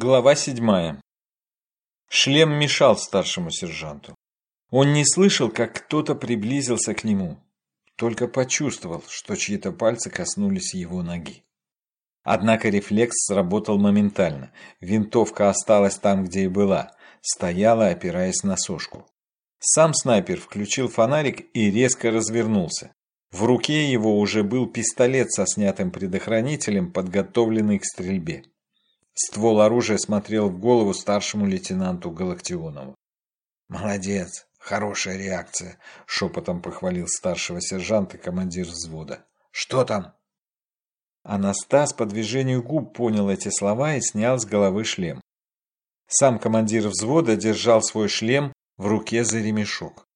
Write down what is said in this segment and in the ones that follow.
Глава седьмая. Шлем мешал старшему сержанту. Он не слышал, как кто-то приблизился к нему, только почувствовал, что чьи-то пальцы коснулись его ноги. Однако рефлекс сработал моментально. Винтовка осталась там, где и была, стояла, опираясь на сошку. Сам снайпер включил фонарик и резко развернулся. В руке его уже был пистолет со снятым предохранителем, подготовленный к стрельбе. Ствол оружия смотрел в голову старшему лейтенанту Галактионову. «Молодец, хорошая реакция», — шепотом похвалил старшего сержанта командир взвода. «Что там?» Анастас по движению губ понял эти слова и снял с головы шлем. Сам командир взвода держал свой шлем в руке за ремешок.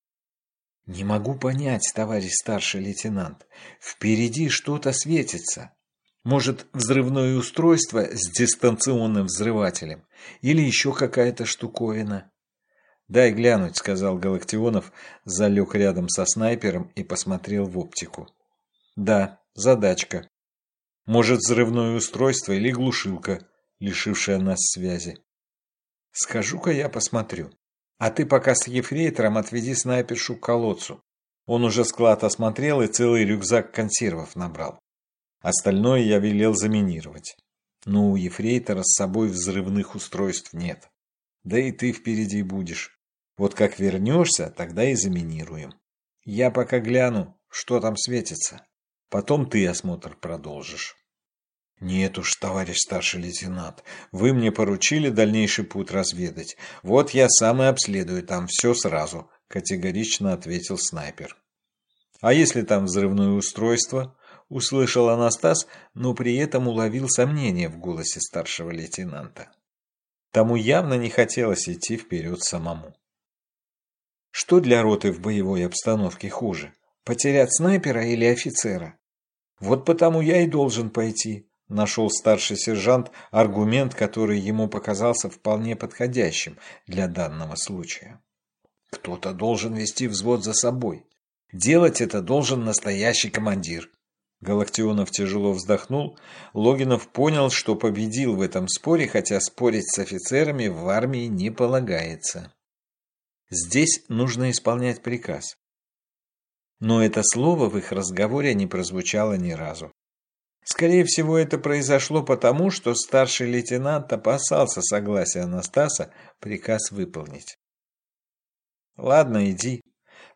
«Не могу понять, товарищ старший лейтенант. Впереди что-то светится. Может, взрывное устройство с дистанционным взрывателем? Или еще какая-то штуковина? «Дай глянуть», — сказал Галактионов, залег рядом со снайпером и посмотрел в оптику. «Да, задачка. Может, взрывное устройство или глушилка, лишившая нас связи. Скажу-ка я посмотрю. А ты пока с ефрейтором отведи снайпершу к колодцу. Он уже склад осмотрел и целый рюкзак консервов набрал. Остальное я велел заминировать. Но у ефрейтора с собой взрывных устройств нет. Да и ты впереди будешь. Вот как вернешься, тогда и заминируем. Я пока гляну, что там светится. Потом ты осмотр продолжишь. Нет уж, товарищ старший лейтенант, вы мне поручили дальнейший путь разведать. Вот я сам и обследую там все сразу, категорично ответил снайпер. А если там взрывное устройство? Услышал Анастас, но при этом уловил сомнение в голосе старшего лейтенанта. Тому явно не хотелось идти вперед самому. Что для роты в боевой обстановке хуже? Потерять снайпера или офицера? Вот потому я и должен пойти, нашел старший сержант аргумент, который ему показался вполне подходящим для данного случая. Кто-то должен вести взвод за собой. Делать это должен настоящий командир, Галактионов тяжело вздохнул. Логинов понял, что победил в этом споре, хотя спорить с офицерами в армии не полагается. Здесь нужно исполнять приказ. Но это слово в их разговоре не прозвучало ни разу. Скорее всего, это произошло потому, что старший лейтенант опасался согласия Анастаса приказ выполнить. «Ладно, иди»,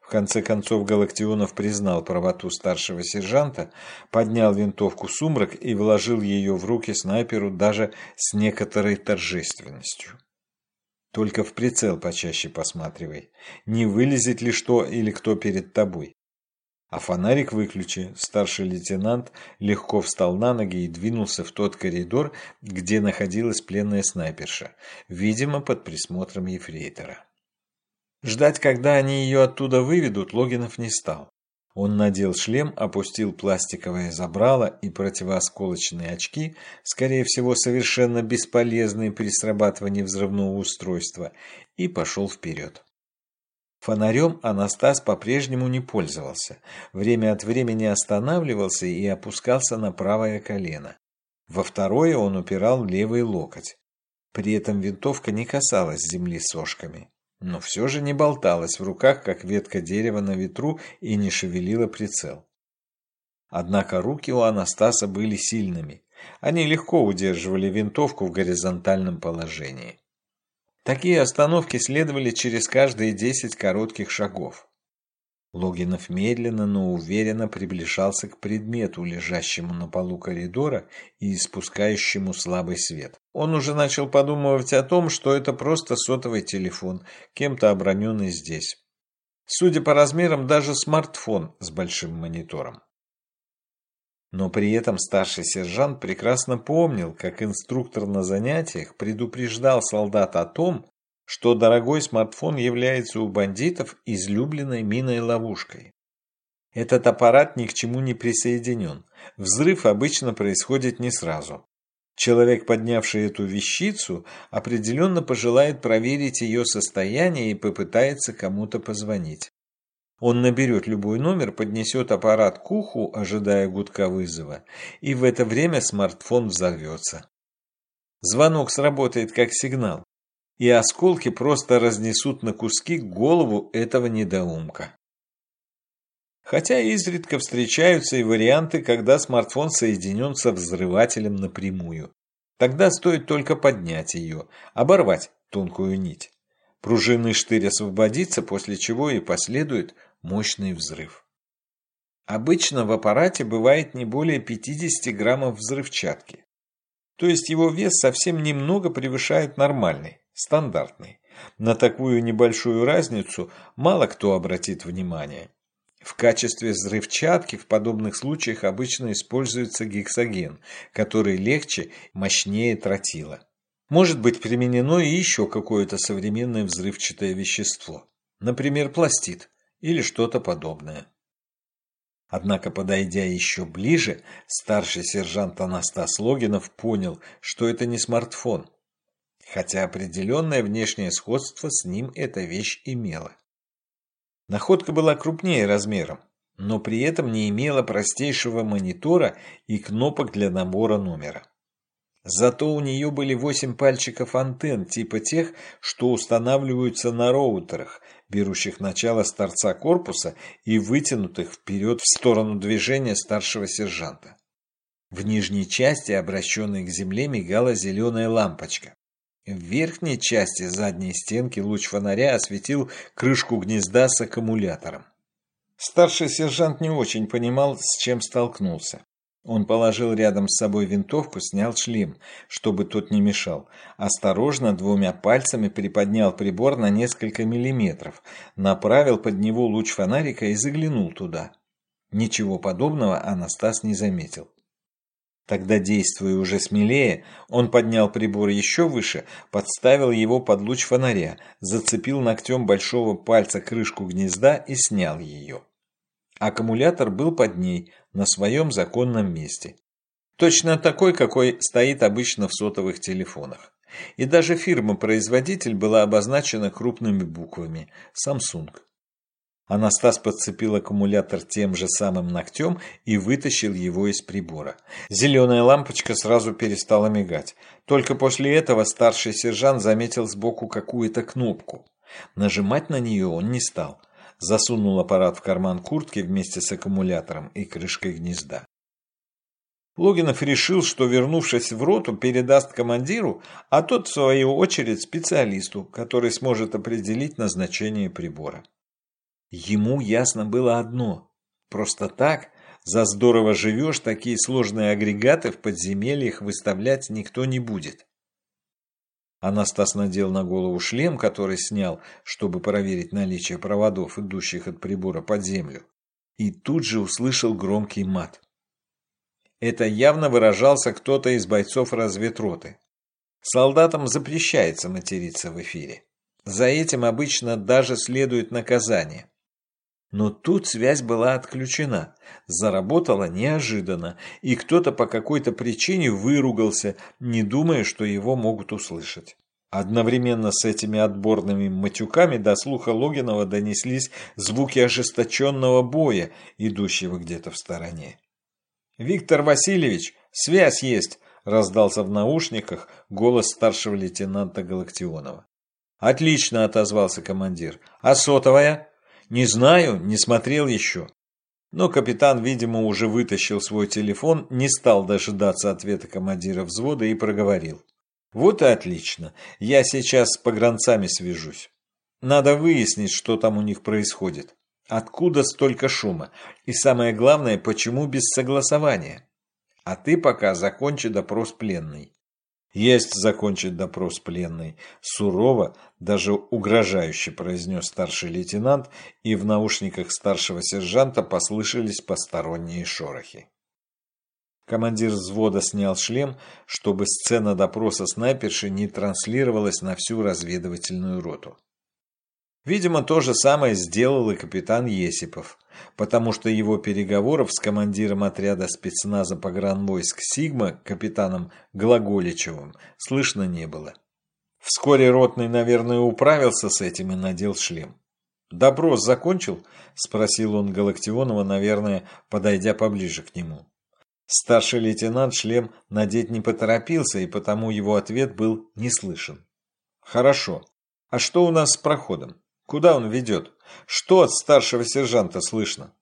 в конце концов Галактионов признал правоту старшего сержанта, поднял винтовку «Сумрак» и вложил ее в руки снайперу даже с некоторой торжественностью. Только в прицел почаще посматривай, не вылезет ли что или кто перед тобой. А фонарик выключи. Старший лейтенант легко встал на ноги и двинулся в тот коридор, где находилась пленная снайперша, видимо, под присмотром ефрейтора. Ждать, когда они ее оттуда выведут, Логинов не стал. Он надел шлем, опустил пластиковое забрало и противоосколочные очки, скорее всего, совершенно бесполезные при срабатывании взрывного устройства, и пошел вперед. Фонарем Анастас по-прежнему не пользовался. Время от времени останавливался и опускался на правое колено. Во второе он упирал левый локоть. При этом винтовка не касалась земли сошками но все же не болталась в руках, как ветка дерева на ветру, и не шевелила прицел. Однако руки у Анастаса были сильными. Они легко удерживали винтовку в горизонтальном положении. Такие остановки следовали через каждые десять коротких шагов. Логинов медленно, но уверенно приближался к предмету, лежащему на полу коридора и испускающему слабый свет. Он уже начал подумывать о том, что это просто сотовый телефон, кем-то оброненный здесь. Судя по размерам, даже смартфон с большим монитором. Но при этом старший сержант прекрасно помнил, как инструктор на занятиях предупреждал солдат о том, что дорогой смартфон является у бандитов излюбленной миной-ловушкой. Этот аппарат ни к чему не присоединен. Взрыв обычно происходит не сразу. Человек, поднявший эту вещицу, определенно пожелает проверить ее состояние и попытается кому-то позвонить. Он наберет любой номер, поднесет аппарат к уху, ожидая гудка вызова, и в это время смартфон взорвется. Звонок сработает как сигнал, и осколки просто разнесут на куски голову этого недоумка. Хотя изредка встречаются и варианты, когда смартфон соединен со взрывателем напрямую. Тогда стоит только поднять ее, оборвать тонкую нить. Пружинный штырь освободится, после чего и последует мощный взрыв. Обычно в аппарате бывает не более 50 граммов взрывчатки. То есть его вес совсем немного превышает нормальный, стандартный. На такую небольшую разницу мало кто обратит внимание. В качестве взрывчатки в подобных случаях обычно используется гексоген, который легче, мощнее тротила. Может быть применено и еще какое-то современное взрывчатое вещество, например, пластид или что-то подобное. Однако, подойдя еще ближе, старший сержант Анастас Логинов понял, что это не смартфон, хотя определенное внешнее сходство с ним эта вещь имела. Находка была крупнее размером, но при этом не имела простейшего монитора и кнопок для набора номера. Зато у нее были восемь пальчиков антенн типа тех, что устанавливаются на роутерах, берущих начало с торца корпуса и вытянутых вперед в сторону движения старшего сержанта. В нижней части, обращенной к земле, мигала зеленая лампочка. В верхней части задней стенки луч фонаря осветил крышку гнезда с аккумулятором. Старший сержант не очень понимал, с чем столкнулся. Он положил рядом с собой винтовку, снял шлем, чтобы тот не мешал. Осторожно двумя пальцами приподнял прибор на несколько миллиметров, направил под него луч фонарика и заглянул туда. Ничего подобного Анастас не заметил. Тогда, действуя уже смелее, он поднял прибор еще выше, подставил его под луч фонаря, зацепил ногтем большого пальца крышку гнезда и снял ее. Аккумулятор был под ней, на своем законном месте. Точно такой, какой стоит обычно в сотовых телефонах. И даже фирма-производитель была обозначена крупными буквами – Samsung. Анастас подцепил аккумулятор тем же самым ногтем и вытащил его из прибора. Зеленая лампочка сразу перестала мигать. Только после этого старший сержант заметил сбоку какую-то кнопку. Нажимать на нее он не стал засунул аппарат в карман куртки вместе с аккумулятором и крышкой гнезда. Логинов решил, что, вернувшись в роту, передаст командиру, а тот, в свою очередь, специалисту, который сможет определить назначение прибора. Ему ясно было одно. Просто так, за здорово живешь, такие сложные агрегаты в подземельях выставлять никто не будет. Анастас надел на голову шлем, который снял, чтобы проверить наличие проводов, идущих от прибора под землю, и тут же услышал громкий мат. Это явно выражался кто-то из бойцов разведроты. Солдатам запрещается материться в эфире. За этим обычно даже следует наказание. Но тут связь была отключена, заработала неожиданно, и кто-то по какой-то причине выругался, не думая, что его могут услышать. Одновременно с этими отборными матюками до слуха Логинова донеслись звуки ожесточенного боя, идущего где-то в стороне. «Виктор Васильевич, связь есть!» – раздался в наушниках голос старшего лейтенанта Галактионова. «Отлично!» – отозвался командир. «А сотовая?» «Не знаю, не смотрел еще». Но капитан, видимо, уже вытащил свой телефон, не стал дожидаться ответа командира взвода и проговорил. «Вот и отлично. Я сейчас с погранцами свяжусь. Надо выяснить, что там у них происходит. Откуда столько шума? И самое главное, почему без согласования? А ты пока закончи допрос пленной. «Есть закончить допрос пленной», – сурово, даже угрожающе произнес старший лейтенант, и в наушниках старшего сержанта послышались посторонние шорохи. Командир взвода снял шлем, чтобы сцена допроса снайперши не транслировалась на всю разведывательную роту. Видимо, то же самое сделал и капитан Есипов, потому что его переговоров с командиром отряда спецназа погранвойск «Сигма» капитаном Глаголичевым слышно не было. Вскоре Ротный, наверное, управился с этим и надел шлем. «Допрос закончил?» – спросил он Галактионова, наверное, подойдя поближе к нему. Старший лейтенант шлем надеть не поторопился, и потому его ответ был не слышен. «Хорошо. А что у нас с проходом? Куда он ведет? Что от старшего сержанта слышно?»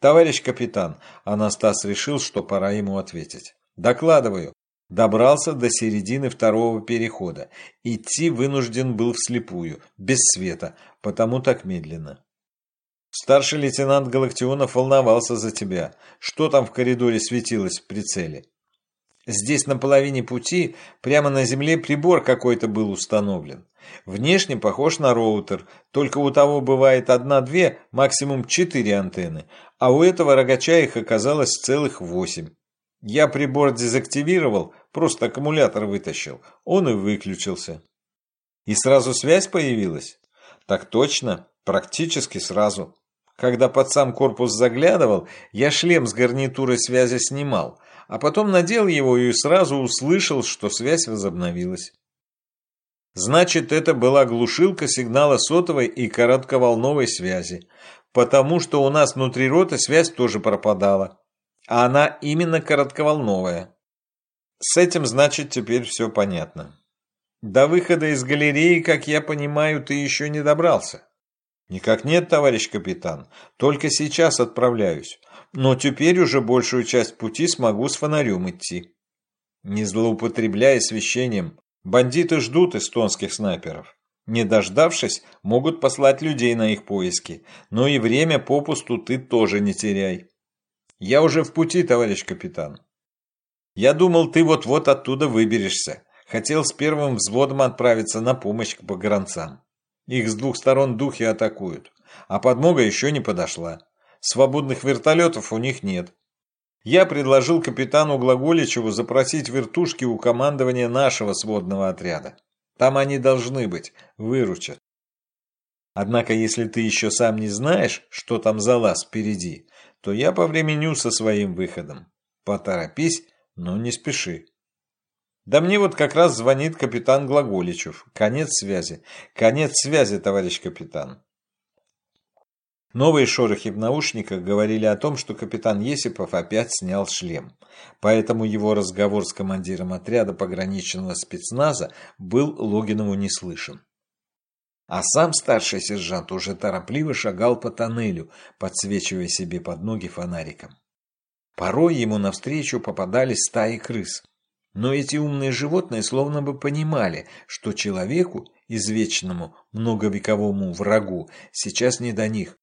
«Товарищ капитан», Анастас решил, что пора ему ответить. «Докладываю. Добрался до середины второго перехода. Идти вынужден был вслепую, без света, потому так медленно. Старший лейтенант Галактионов волновался за тебя. Что там в коридоре светилось в прицеле? Здесь на половине пути, прямо на земле, прибор какой-то был установлен. Внешне похож на роутер, только у того бывает одна-две, максимум четыре антенны, а у этого рогача их оказалось целых восемь. Я прибор дезактивировал, просто аккумулятор вытащил, он и выключился. И сразу связь появилась? Так точно, практически сразу. Когда под сам корпус заглядывал, я шлем с гарнитурой связи снимал, а потом надел его и сразу услышал, что связь возобновилась. Значит, это была глушилка сигнала сотовой и коротковолновой связи, потому что у нас внутри роты связь тоже пропадала, а она именно коротковолновая. С этим, значит, теперь все понятно. До выхода из галереи, как я понимаю, ты еще не добрался. «Никак нет, товарищ капитан. Только сейчас отправляюсь. Но теперь уже большую часть пути смогу с фонарем идти». Не злоупотребляя освещением, бандиты ждут эстонских снайперов. Не дождавшись, могут послать людей на их поиски. Но и время попусту ты тоже не теряй. Я уже в пути, товарищ капитан. Я думал, ты вот-вот оттуда выберешься. Хотел с первым взводом отправиться на помощь к погранцам. Их с двух сторон духи атакуют, а подмога еще не подошла. Свободных вертолетов у них нет. Я предложил капитану Глаголичеву запросить вертушки у командования нашего сводного отряда. Там они должны быть, выручат. Однако, если ты еще сам не знаешь, что там за лаз впереди, то я повременю со своим выходом. Поторопись, но не спеши. Да мне вот как раз звонит капитан Глаголичев. Конец связи. Конец связи, товарищ капитан. Новые шорохи в наушниках говорили о том, что капитан Есипов опять снял шлем. Поэтому его разговор с командиром отряда пограничного спецназа был Логинову не слышен. А сам старший сержант уже торопливо шагал по тоннелю, подсвечивая себе под ноги фонариком. Порой ему навстречу попадались стаи крыс. Но эти умные животные словно бы понимали, что человеку, извечному многовековому врагу, сейчас не до них.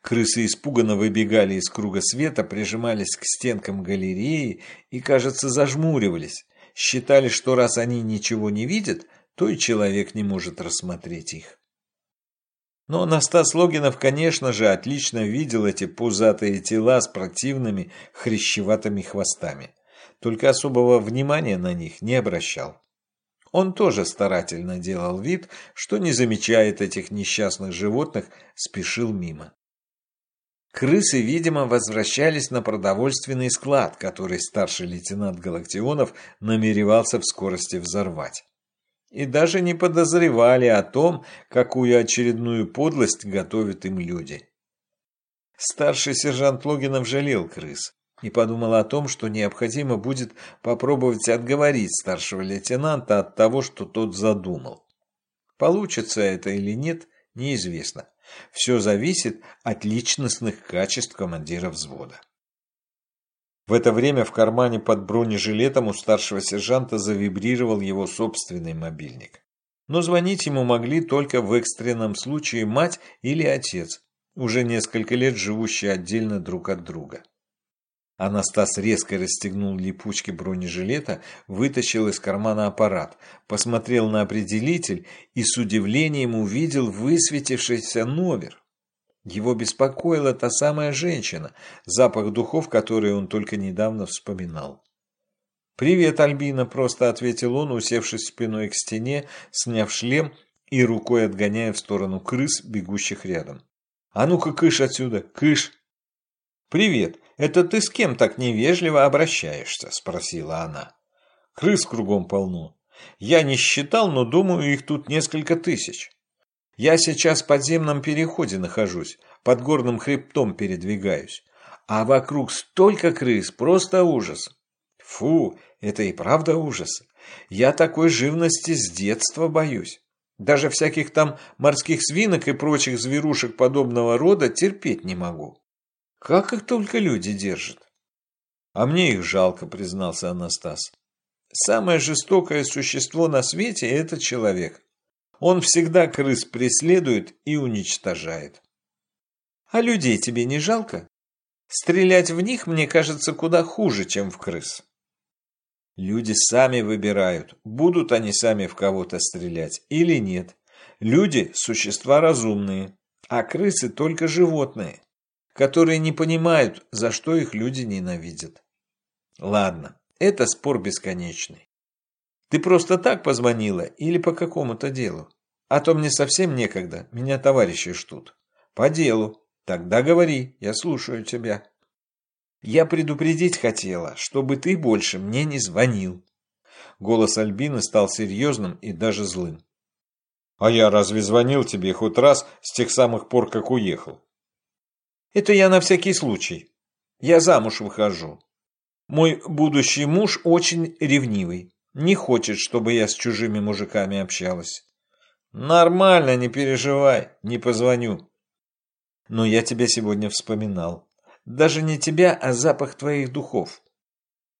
Крысы испуганно выбегали из круга света, прижимались к стенкам галереи и, кажется, зажмуривались. Считали, что раз они ничего не видят, то и человек не может рассмотреть их. Но Настас Логинов, конечно же, отлично видел эти пузатые тела с противными хрящеватыми хвостами только особого внимания на них не обращал. Он тоже старательно делал вид, что не замечает этих несчастных животных, спешил мимо. Крысы, видимо, возвращались на продовольственный склад, который старший лейтенант Галактионов намеревался в скорости взорвать. И даже не подозревали о том, какую очередную подлость готовят им люди. Старший сержант Логинов жалел крыс и подумал о том, что необходимо будет попробовать отговорить старшего лейтенанта от того, что тот задумал. Получится это или нет, неизвестно. Все зависит от личностных качеств командира взвода. В это время в кармане под бронежилетом у старшего сержанта завибрировал его собственный мобильник. Но звонить ему могли только в экстренном случае мать или отец, уже несколько лет живущие отдельно друг от друга. Анастас резко расстегнул липучки бронежилета, вытащил из кармана аппарат, посмотрел на определитель и с удивлением увидел высветившийся номер. Его беспокоила та самая женщина, запах духов, которые он только недавно вспоминал. «Привет, Альбина», – просто ответил он, усевшись спиной к стене, сняв шлем и рукой отгоняя в сторону крыс, бегущих рядом. «А ну-ка, кыш отсюда, кыш!» «Привет, это ты с кем так невежливо обращаешься?» – спросила она. «Крыс кругом полно. Я не считал, но думаю, их тут несколько тысяч. Я сейчас в подземном переходе нахожусь, под горным хребтом передвигаюсь. А вокруг столько крыс, просто ужас. Фу, это и правда ужас. Я такой живности с детства боюсь. Даже всяких там морских свинок и прочих зверушек подобного рода терпеть не могу. Как их только люди держат. А мне их жалко, признался Анастас. Самое жестокое существо на свете – это человек. Он всегда крыс преследует и уничтожает. А людей тебе не жалко? Стрелять в них, мне кажется, куда хуже, чем в крыс. Люди сами выбирают, будут они сами в кого-то стрелять или нет. Люди – существа разумные, а крысы – только животные, которые не понимают, за что их люди ненавидят. Ладно, это спор бесконечный. Ты просто так позвонила или по какому-то делу? А то мне совсем некогда, меня товарищи ждут. По делу. Тогда говори, я слушаю тебя. Я предупредить хотела, чтобы ты больше мне не звонил. Голос Альбины стал серьезным и даже злым. А я разве звонил тебе хоть раз с тех самых пор, как уехал? Это я на всякий случай. Я замуж выхожу. Мой будущий муж очень ревнивый. Не хочет, чтобы я с чужими мужиками общалась. Нормально, не переживай, не позвоню. Но я тебя сегодня вспоминал. Даже не тебя, а запах твоих духов.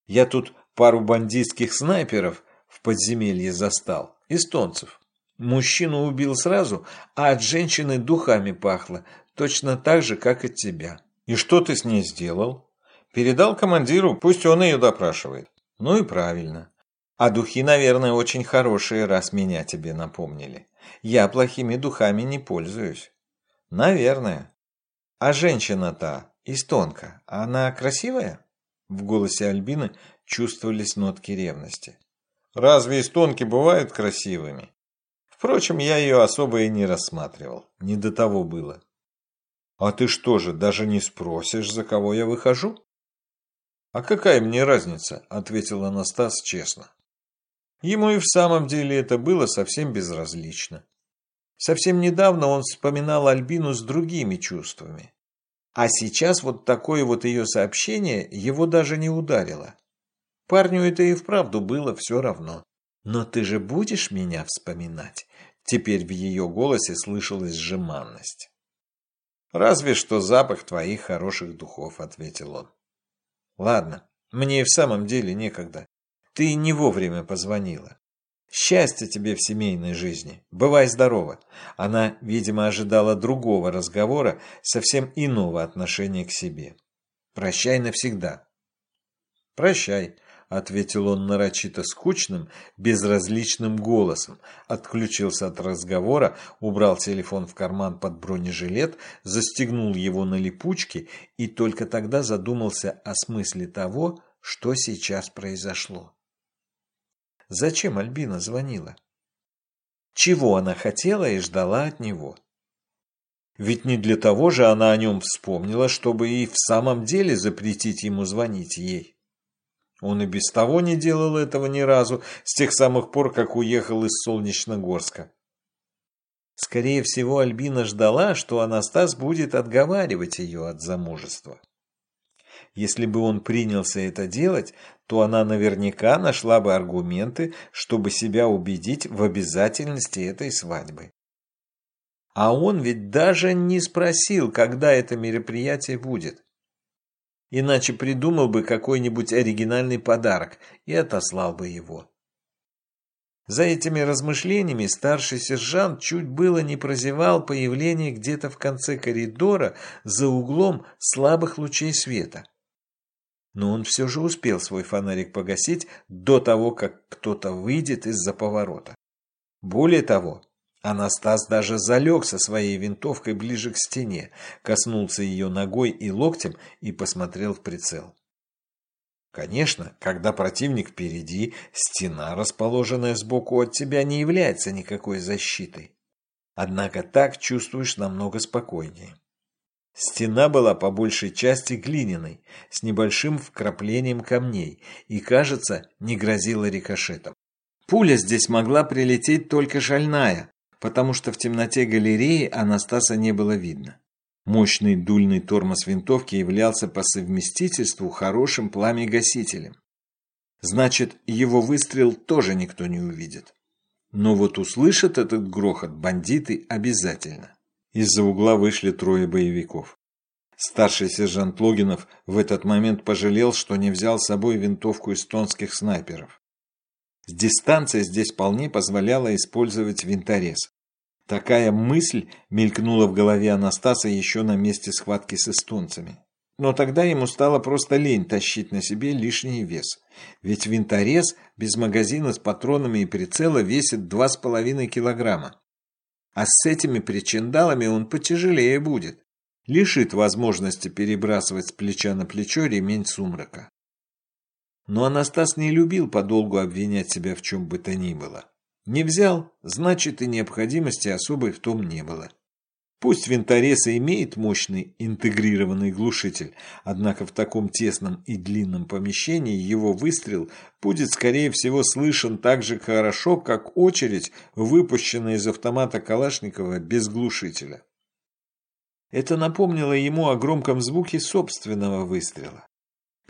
Я тут пару бандитских снайперов в подземелье застал, эстонцев. Мужчину убил сразу, а от женщины духами пахло, точно так же, как от тебя. И что ты с ней сделал? Передал командиру, пусть он ее допрашивает. Ну и правильно. А духи, наверное, очень хорошие, раз меня тебе напомнили. Я плохими духами не пользуюсь. Наверное. А женщина-то, эстонка, она красивая? В голосе Альбины чувствовались нотки ревности. Разве эстонки бывают красивыми? Впрочем, я ее особо и не рассматривал. Не до того было. А ты что же, даже не спросишь, за кого я выхожу? «А какая мне разница?» – ответил Анастас честно. Ему и в самом деле это было совсем безразлично. Совсем недавно он вспоминал Альбину с другими чувствами. А сейчас вот такое вот ее сообщение его даже не ударило. Парню это и вправду было все равно. «Но ты же будешь меня вспоминать?» Теперь в ее голосе слышалась сжиманность. «Разве что запах твоих хороших духов», — ответил он. Ладно, мне и в самом деле некогда. Ты не вовремя позвонила. Счастья тебе в семейной жизни. Бывай здорова. Она, видимо, ожидала другого разговора, совсем иного отношения к себе. Прощай навсегда. Прощай, ответил он нарочито скучным, безразличным голосом, отключился от разговора, убрал телефон в карман под бронежилет, застегнул его на липучке и только тогда задумался о смысле того, что сейчас произошло. Зачем Альбина звонила? Чего она хотела и ждала от него? Ведь не для того же она о нем вспомнила, чтобы и в самом деле запретить ему звонить ей. Он и без того не делал этого ни разу, с тех самых пор, как уехал из Солнечногорска. Скорее всего, Альбина ждала, что Анастас будет отговаривать ее от замужества. Если бы он принялся это делать, то она наверняка нашла бы аргументы, чтобы себя убедить в обязательности этой свадьбы. А он ведь даже не спросил, когда это мероприятие будет. Иначе придумал бы какой-нибудь оригинальный подарок и отослал бы его. За этими размышлениями старший сержант чуть было не прозевал появление где-то в конце коридора за углом слабых лучей света. Но он все же успел свой фонарик погасить до того, как кто-то выйдет из-за поворота. Более того, Анастас даже залег со своей винтовкой ближе к стене, коснулся ее ногой и локтем и посмотрел в прицел. Конечно, когда противник впереди, стена, расположенная сбоку от тебя, не является никакой защитой. Однако так чувствуешь намного спокойнее. Стена была по большей части глиняной, с небольшим вкраплением камней и, кажется, не грозила рикошетом. Пуля здесь могла прилететь только шальная, потому что в темноте галереи Анастаса не было видно. Мощный дульный тормоз винтовки являлся по совместительству хорошим пламегасителем. Значит, его выстрел тоже никто не увидит. Но вот услышат этот грохот бандиты обязательно. Из-за угла вышли трое боевиков. Старший сержант Логинов в этот момент пожалел, что не взял с собой винтовку эстонских снайперов. Дистанция здесь вполне позволяла использовать винторез. Такая мысль мелькнула в голове Анастаса еще на месте схватки с эстонцами. Но тогда ему стало просто лень тащить на себе лишний вес. Ведь винторез без магазина с патронами и прицела весит 2,5 килограмма. А с этими причиндалами он потяжелее будет. Лишит возможности перебрасывать с плеча на плечо ремень сумрака. Но Анастас не любил подолгу обвинять себя в чем бы то ни было. Не взял, значит и необходимости особой в том не было. Пусть винторез и имеет мощный интегрированный глушитель, однако в таком тесном и длинном помещении его выстрел будет скорее всего слышен так же хорошо, как очередь, выпущенная из автомата Калашникова без глушителя. Это напомнило ему о громком звуке собственного выстрела.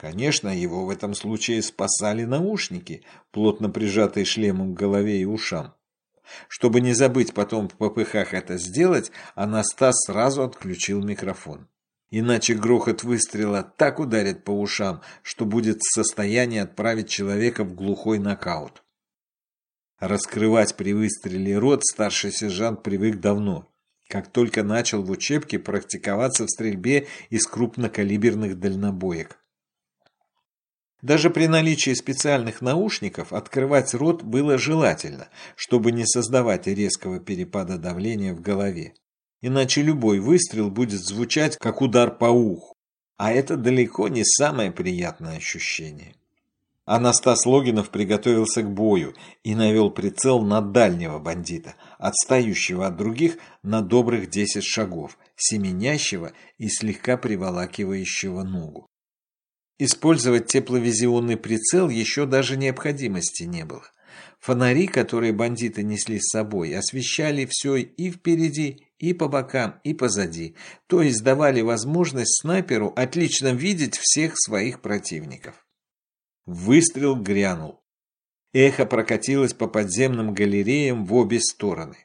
Конечно, его в этом случае спасали наушники, плотно прижатые шлемом к голове и ушам. Чтобы не забыть потом в попыхах это сделать, Анастас сразу отключил микрофон. Иначе грохот выстрела так ударит по ушам, что будет в состоянии отправить человека в глухой нокаут. Раскрывать при выстреле рот старший сержант привык давно, как только начал в учебке практиковаться в стрельбе из крупнокалиберных дальнобоек. Даже при наличии специальных наушников открывать рот было желательно, чтобы не создавать резкого перепада давления в голове. Иначе любой выстрел будет звучать как удар по уху, а это далеко не самое приятное ощущение. Анастас Логинов приготовился к бою и навел прицел на дальнего бандита, отстающего от других на добрых 10 шагов, семенящего и слегка приволакивающего ногу. Использовать тепловизионный прицел еще даже необходимости не было. Фонари, которые бандиты несли с собой, освещали все и впереди, и по бокам, и позади, то есть давали возможность снайперу отлично видеть всех своих противников. Выстрел грянул. Эхо прокатилось по подземным галереям в обе стороны.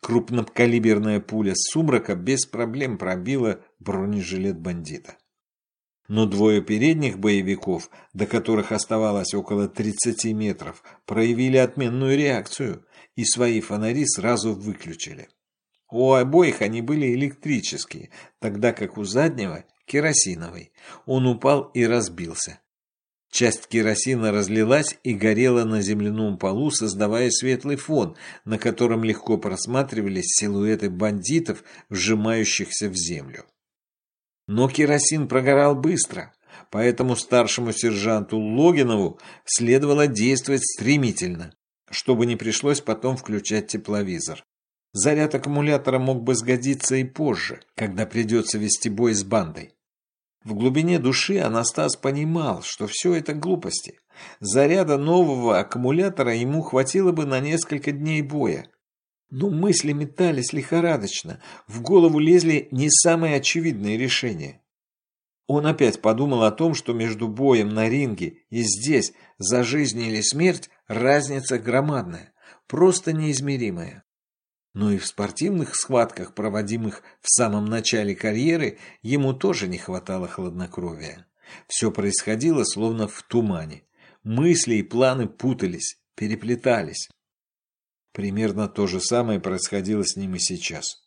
Крупнокалиберная пуля сумрака без проблем пробила бронежилет бандита. Но двое передних боевиков, до которых оставалось около 30 метров, проявили отменную реакцию и свои фонари сразу выключили. У обоих они были электрические, тогда как у заднего – керосиновый. Он упал и разбился. Часть керосина разлилась и горела на земляном полу, создавая светлый фон, на котором легко просматривались силуэты бандитов, вжимающихся в землю. Но керосин прогорал быстро, поэтому старшему сержанту Логинову следовало действовать стремительно, чтобы не пришлось потом включать тепловизор. Заряд аккумулятора мог бы сгодиться и позже, когда придется вести бой с бандой. В глубине души Анастас понимал, что все это глупости. Заряда нового аккумулятора ему хватило бы на несколько дней боя. Но мысли метались лихорадочно, в голову лезли не самые очевидные решения. Он опять подумал о том, что между боем на ринге и здесь, за жизнь или смерть, разница громадная, просто неизмеримая. Но и в спортивных схватках, проводимых в самом начале карьеры, ему тоже не хватало хладнокровия. Все происходило словно в тумане. Мысли и планы путались, переплетались. Примерно то же самое происходило с ним и сейчас.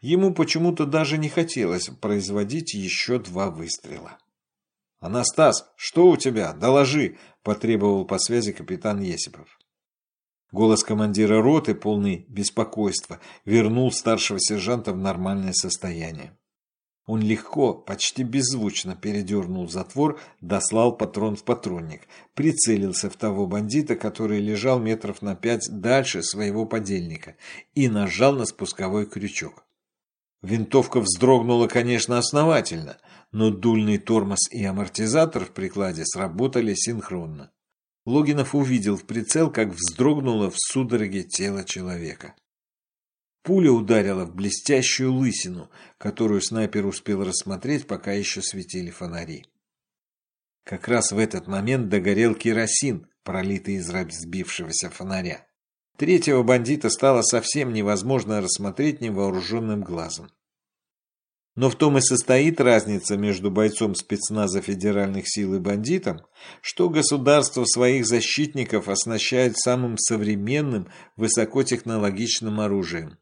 Ему почему-то даже не хотелось производить еще два выстрела. «Анастас, что у тебя? Доложи!» – потребовал по связи капитан Есипов. Голос командира роты, полный беспокойства, вернул старшего сержанта в нормальное состояние. Он легко, почти беззвучно передернул затвор, дослал патрон в патронник, прицелился в того бандита, который лежал метров на пять дальше своего подельника, и нажал на спусковой крючок. Винтовка вздрогнула, конечно, основательно, но дульный тормоз и амортизатор в прикладе сработали синхронно. Логинов увидел в прицел, как вздрогнуло в судороге тело человека. Пуля ударила в блестящую лысину, которую снайпер успел рассмотреть, пока еще светили фонари. Как раз в этот момент догорел керосин, пролитый из разбившегося фонаря. Третьего бандита стало совсем невозможно рассмотреть невооруженным глазом. Но в том и состоит разница между бойцом спецназа федеральных сил и бандитом, что государство своих защитников оснащает самым современным высокотехнологичным оружием.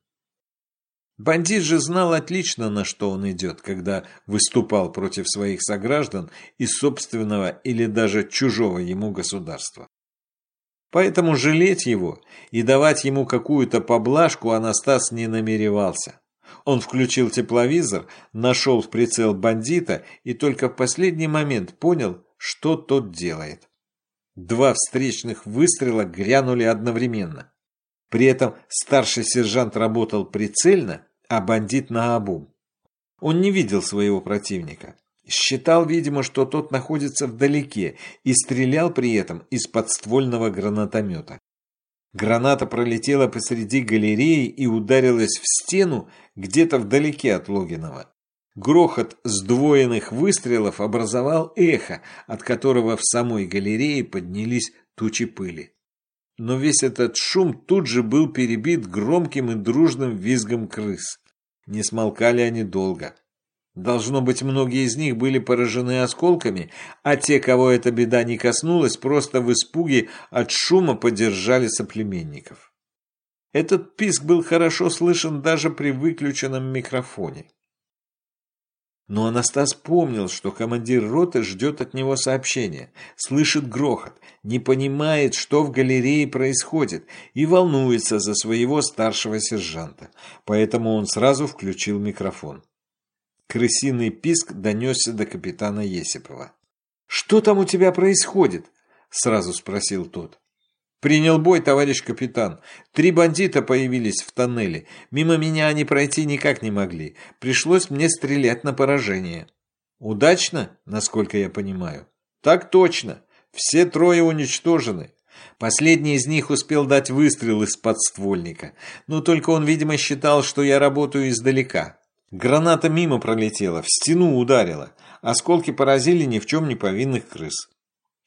Бандит же знал отлично, на что он идет, когда выступал против своих сограждан из собственного или даже чужого ему государства. Поэтому жалеть его и давать ему какую-то поблажку Анастас не намеревался. Он включил тепловизор, нашел в прицел бандита и только в последний момент понял, что тот делает. Два встречных выстрела грянули одновременно. При этом старший сержант работал прицельно, а бандит наобум. Он не видел своего противника. Считал, видимо, что тот находится вдалеке и стрелял при этом из подствольного гранатомета. Граната пролетела посреди галереи и ударилась в стену где-то вдалеке от Логинова. Грохот сдвоенных выстрелов образовал эхо, от которого в самой галерее поднялись тучи пыли. Но весь этот шум тут же был перебит громким и дружным визгом крыс. Не смолкали они долго. Должно быть, многие из них были поражены осколками, а те, кого эта беда не коснулась, просто в испуге от шума поддержали соплеменников. Этот писк был хорошо слышен даже при выключенном микрофоне. Но Анастас помнил, что командир роты ждет от него сообщения, слышит грохот, не понимает, что в галерее происходит, и волнуется за своего старшего сержанта. Поэтому он сразу включил микрофон. Крысиный писк донесся до капитана Есипова. «Что там у тебя происходит?» – сразу спросил тот. «Принял бой, товарищ капитан. Три бандита появились в тоннеле. Мимо меня они пройти никак не могли. Пришлось мне стрелять на поражение». «Удачно, насколько я понимаю?» «Так точно. Все трое уничтожены. Последний из них успел дать выстрел из подствольника. Но только он, видимо, считал, что я работаю издалека. Граната мимо пролетела, в стену ударила. Осколки поразили ни в чем не повинных крыс.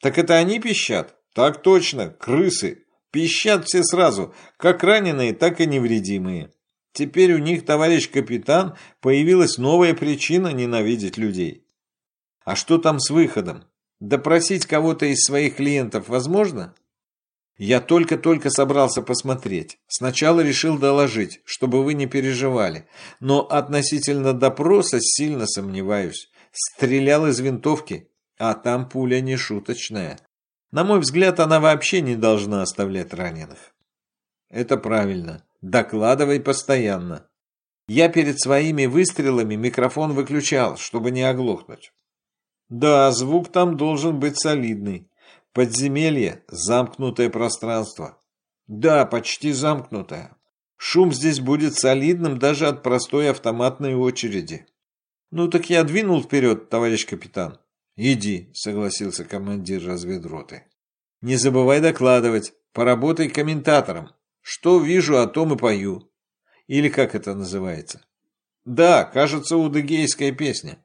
«Так это они пищат?» «Так точно, крысы. Пищат все сразу, как раненые, так и невредимые. Теперь у них, товарищ капитан, появилась новая причина ненавидеть людей». «А что там с выходом? Допросить кого-то из своих клиентов возможно?» Я только-только собрался посмотреть. Сначала решил доложить, чтобы вы не переживали. Но относительно допроса сильно сомневаюсь. Стрелял из винтовки, а там пуля не шуточная. На мой взгляд, она вообще не должна оставлять раненых. Это правильно. Докладывай постоянно. Я перед своими выстрелами микрофон выключал, чтобы не оглохнуть. Да, звук там должен быть солидный. Подземелье – замкнутое пространство. Да, почти замкнутое. Шум здесь будет солидным даже от простой автоматной очереди. Ну так я двинул вперед, товарищ капитан. Иди, согласился командир разведроты. Не забывай докладывать. Поработай комментатором. Что вижу, о том и пою. Или как это называется? Да, кажется, удыгейская песня.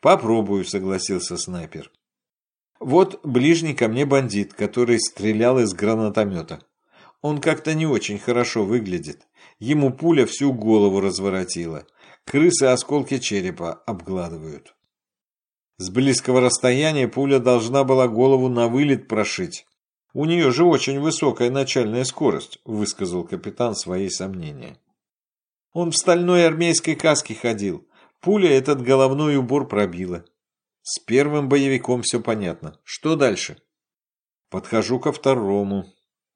Попробую, согласился снайпер. Вот ближний ко мне бандит, который стрелял из гранатомета. Он как-то не очень хорошо выглядит. Ему пуля всю голову разворотила. Крысы осколки черепа обгладывают. С близкого расстояния пуля должна была голову на вылет прошить. У нее же очень высокая начальная скорость, высказал капитан свои сомнения. Он в стальной армейской каске ходил. Пуля этот головной убор пробила. С первым боевиком все понятно. Что дальше? Подхожу ко второму.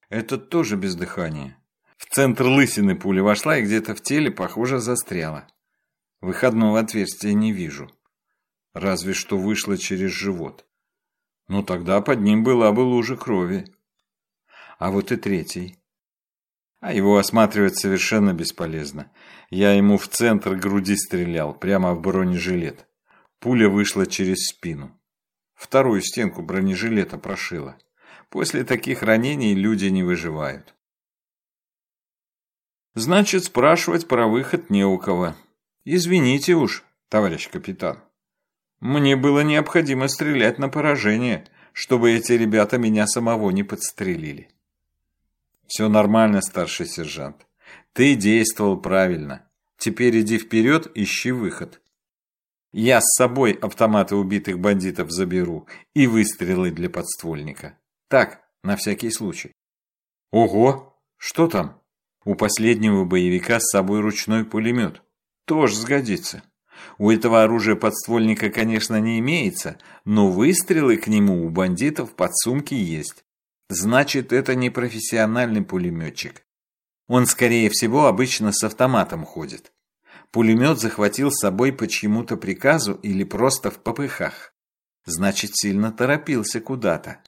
Этот тоже без дыхания. В центр лысины пуля вошла и где-то в теле, похоже, застряла. Выходного отверстия не вижу. Разве что вышла через живот. Ну тогда под ним была бы лужа крови. А вот и третий. А его осматривать совершенно бесполезно. Я ему в центр груди стрелял, прямо в бронежилет. Пуля вышла через спину. Вторую стенку бронежилета прошила. После таких ранений люди не выживают. Значит, спрашивать про выход не у кого. Извините уж, товарищ капитан. Мне было необходимо стрелять на поражение, чтобы эти ребята меня самого не подстрелили. Все нормально, старший сержант. Ты действовал правильно. Теперь иди вперед, ищи выход. Я с собой автоматы убитых бандитов заберу и выстрелы для подствольника. Так, на всякий случай. Ого, что там? У последнего боевика с собой ручной пулемет. Тоже сгодится. У этого оружия подствольника, конечно, не имеется, но выстрелы к нему у бандитов под сумки есть. Значит, это не профессиональный пулеметчик. Он, скорее всего, обычно с автоматом ходит. Пулемет захватил с собой по чьему-то приказу или просто в попыхах. Значит, сильно торопился куда-то.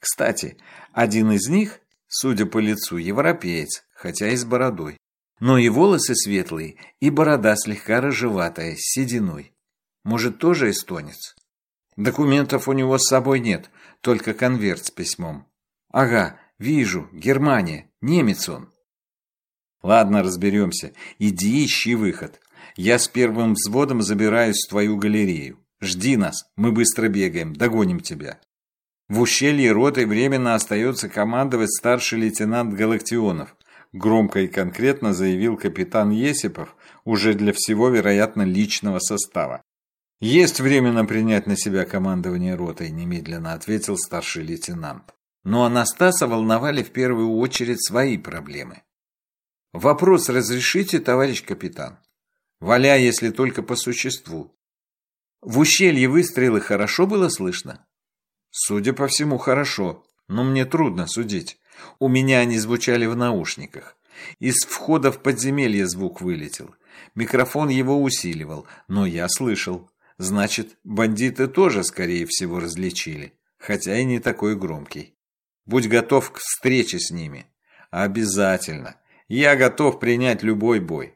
Кстати, один из них, судя по лицу, европеец, хотя и с бородой. Но и волосы светлые, и борода слегка рыжеватая, с сединой. Может, тоже эстонец? Документов у него с собой нет, только конверт с письмом. Ага, вижу, Германия, немец он. Ладно, разберемся. Иди ищи выход. Я с первым взводом забираюсь в твою галерею. Жди нас, мы быстро бегаем, догоним тебя. В ущелье ротой временно остается командовать старший лейтенант Галактионов. Громко и конкретно заявил капитан Есипов, уже для всего, вероятно, личного состава. «Есть временно принять на себя командование ротой», – немедленно ответил старший лейтенант. Но Анастаса волновали в первую очередь свои проблемы. Вопрос разрешите, товарищ капитан? Валя, если только по существу. В ущелье выстрелы хорошо было слышно? Судя по всему, хорошо, но мне трудно судить. У меня они звучали в наушниках. Из входа в подземелье звук вылетел. Микрофон его усиливал, но я слышал. Значит, бандиты тоже, скорее всего, различили, хотя и не такой громкий. Будь готов к встрече с ними. Обязательно. Я готов принять любой бой.